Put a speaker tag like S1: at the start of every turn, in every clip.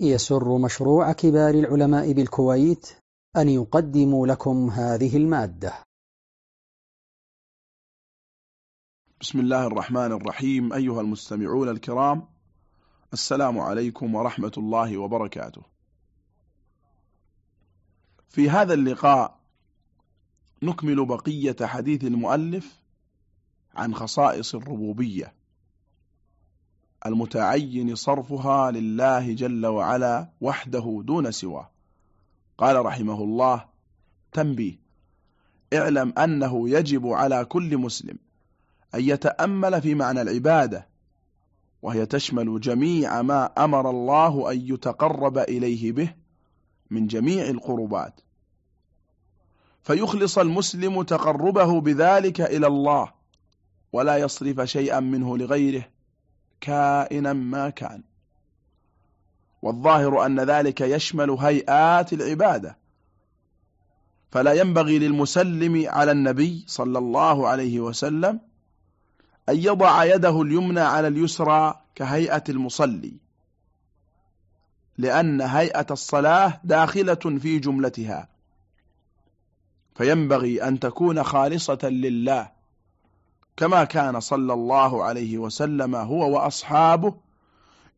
S1: يسر مشروع كبار العلماء بالكويت أن يقدم لكم هذه المادة.
S2: بسم الله الرحمن الرحيم أيها المستمعون الكرام السلام عليكم ورحمة الله وبركاته. في هذا اللقاء نكمل بقية حديث المؤلف عن خصائص الربوبية. المتعين صرفها لله جل وعلا وحده دون سواه. قال رحمه الله تنبيه اعلم أنه يجب على كل مسلم أن يتأمل في معنى العبادة وهي تشمل جميع ما أمر الله أن يتقرب إليه به من جميع القربات. فيخلص المسلم تقربه بذلك إلى الله ولا يصرف شيئا منه لغيره كائنا ما كان. والظاهر أن ذلك يشمل هيئات العبادة. فلا ينبغي للمسلم على النبي صلى الله عليه وسلم أن يضع يده اليمنى على اليسرى كهيئة المصلي لأن هيئة الصلاة داخلة في جملتها. فينبغي أن تكون خالصة لله. كما كان صلى الله عليه وسلم هو وأصحابه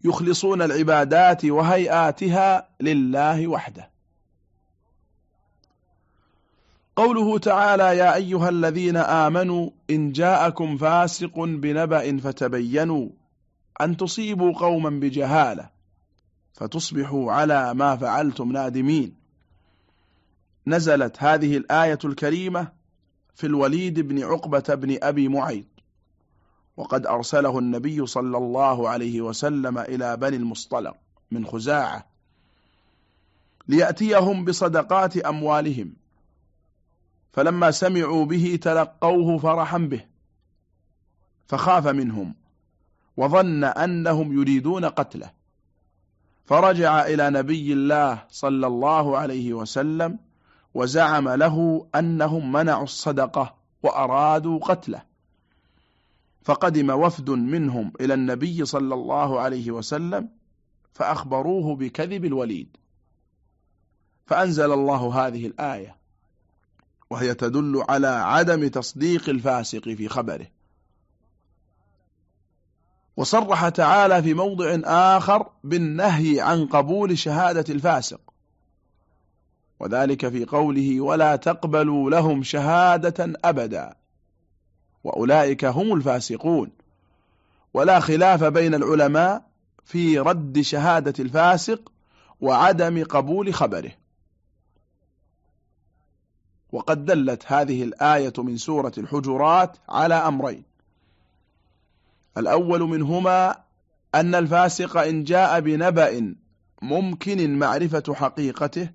S2: يخلصون العبادات وهيئاتها لله وحده. قوله تعالى يا أيها الذين آمنوا إن جاءكم فاسق بنبأ فتبينوا أن تصيبوا قوما بجهالة فتصبحوا على ما فعلتم نادمين نزلت هذه الآية الكريمة في الوليد بن عقبة بن أبي معيط. وقد أرسله النبي صلى الله عليه وسلم إلى بني المصطلق من خزاعة ليأتيهم بصدقات أموالهم. فلما سمعوا به تلقوه فرحا به فخاف منهم وظن أنهم يريدون قتله. فرجع إلى نبي الله صلى الله عليه وسلم وزعم له أنهم منعوا الصدقة وأرادوا قتله. فقدم وفد منهم إلى النبي صلى الله عليه وسلم فأخبروه بكذب الوليد. فأنزل الله هذه الآية وهي تدل على عدم تصديق الفاسق في خبره. وصرح تعالى في موضع آخر بالنهي عن قبول شهادة الفاسق. وذلك في قوله ولا تقبلوا لهم شهادة أبدا. وأولئك هم الفاسقون. ولا خلاف بين العلماء في رد شهادة الفاسق وعدم قبول خبره. وقد دلت هذه الآية من سورة الحجرات على أمرين. الأول منهما أن الفاسق إن جاء بنبأ ممكن معرفة حقيقته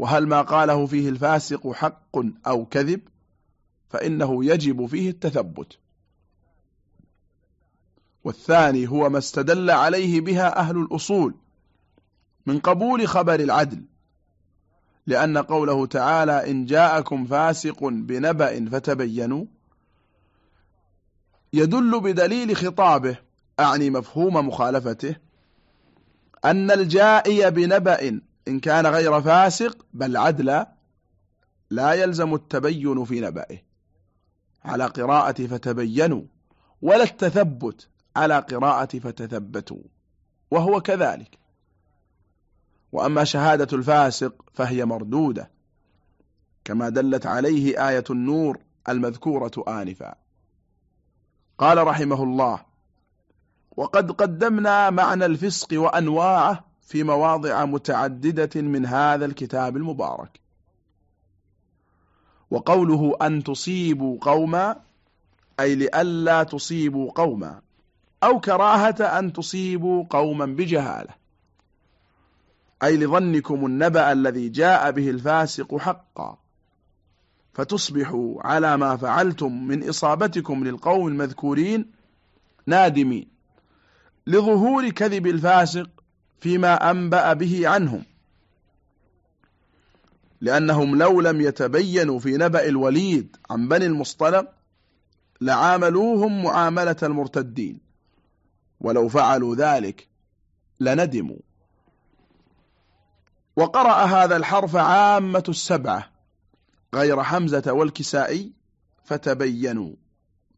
S2: وهل ما قاله فيه الفاسق حق أو كذب فإنه يجب فيه التثبت. والثاني هو ما استدل عليه بها أهل الأصول من قبول خبر العدل لأن قوله تعالى إن جاءكم فاسق بنبأ فتبينوا يدل بدليل خطابه أعني مفهوم مخالفته أن الجائي بنبأ إن كان غير فاسق بل عدلا لا يلزم التبين في نبأه على قراءة فتبينوا ولا التثبت على قراءة فتثبتوا. وهو كذلك. وأما شهادة الفاسق فهي مردودة. كما دلت عليه آية النور المذكورة آنفا. قال رحمه الله وقد قدمنا معنى الفسق وأنواعه في مواضع متعددة من هذا الكتاب المبارك. وقوله أن تصيبوا قوما أي لئلا تصيبوا قوما أو كراهة أن تصيبوا قوما بجهالة. أي لظنكم النبأ الذي جاء به الفاسق حقا فتصبحوا على ما فعلتم من إصابتكم للقوم المذكورين نادمين. لظهور كذب الفاسق فيما أنبأ به عنهم. لأنهم لو لم يتبينوا في نبأ الوليد عن بني المصطلق لعاملوهم معاملة المرتدين. ولو فعلوا ذلك لندموا. وقرأ هذا الحرف عامة السبعة غير حمزة والكسائي فتبينوا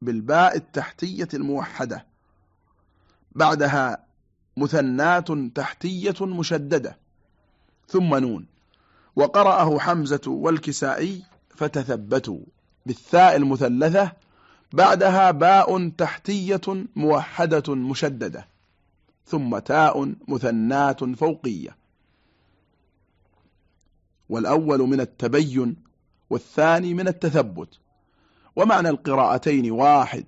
S2: بالباء التحتية الموحدة. بعدها مثنات تحتية مشددة. ثم نون. وقرأه حمزة والكسائي فتثبتوا. بالثاء المثلثة بعدها باء تحتية موحدة مشددة. ثم تاء مثنات فوقية. والأول من التبين والثاني من التثبت. ومعنى القراءتين واحد.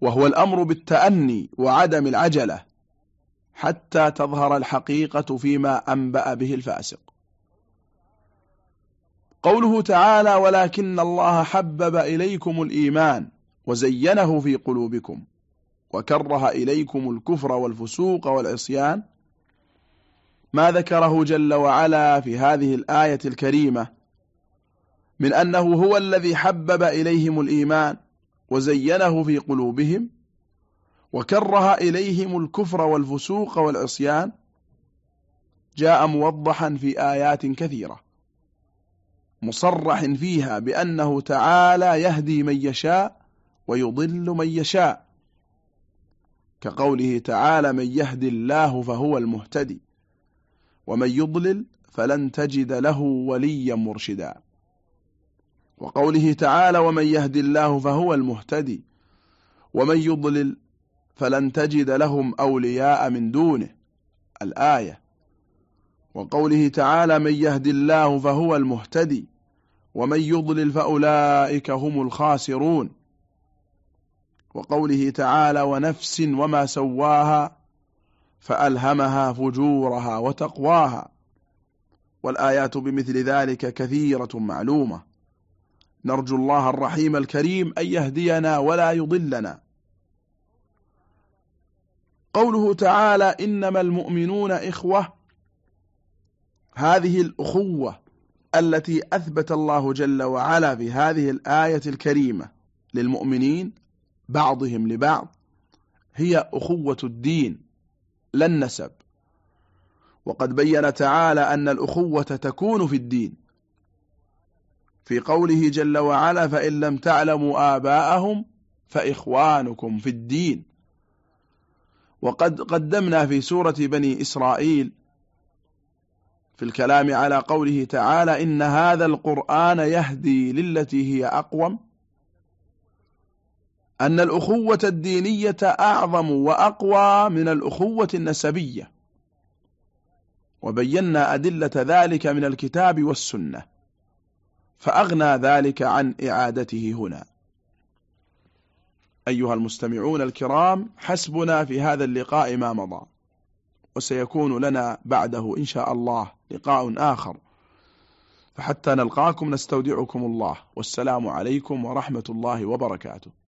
S2: وهو الأمر بالتأني وعدم العجلة. حتى تظهر الحقيقة فيما أنبأ به الفاسق. قوله تعالى ولكن الله حبب إليكم الإيمان وزينه في قلوبكم وكره إليكم الكفر والفسوق والعصيان ما ذكره جل وعلا في هذه الآية الكريمة من أنه هو الذي حبب إليهم الإيمان وزينه في قلوبهم وكره إليهم الكفر والفسوق والعصيان جاء موضحا في آيات كثيرة مصرح فيها بأنه تعالى يهدي من يشاء ويضل من يشاء كقوله تعالى من يهدي الله فهو المهتدي ومن يضلل فلن تجد له وليا مرشدا وقوله تعالى ومن يهدي الله فهو المهتدي ومن يضلل فلن تجد لهم أولياء من دونه. الآية وقوله تعالى من يهدي الله فهو المهتدي ومن يضلل فأولئك هم الخاسرون وقوله تعالى ونفس وما سواها فألهمها فجورها وتقواها والآيات بمثل ذلك كثيرة معلومة. نرجو الله الرحيم الكريم أن يهدينا ولا يضلنا. قوله تعالى إنما المؤمنون إخوة هذه الأخوة التي أثبت الله جل وعلا في هذه الآية الكريمة للمؤمنين بعضهم لبعض هي أخوة الدين لا النسب وقد بين تعالى أن الأخوة تكون في الدين. في قوله جل وعلا فإن لم تعلموا آباءهم فإخوانكم في الدين. وقد قدمنا في سورة بني إسرائيل في الكلام على قوله تعالى إن هذا القرآن يهدي للتي هي أقوم أن الأخوة الدينية أعظم وأقوى من الأخوة النسبية وبينا أدلة ذلك من الكتاب والسنة فأغنى ذلك عن إعادته هنا. أيها المستمعون الكرام حسبنا في هذا اللقاء ما مضى وسيكون لنا بعده إن شاء الله لقاء آخر. فحتى نلقاكم نستودعكم الله. والسلام عليكم ورحمة الله وبركاته.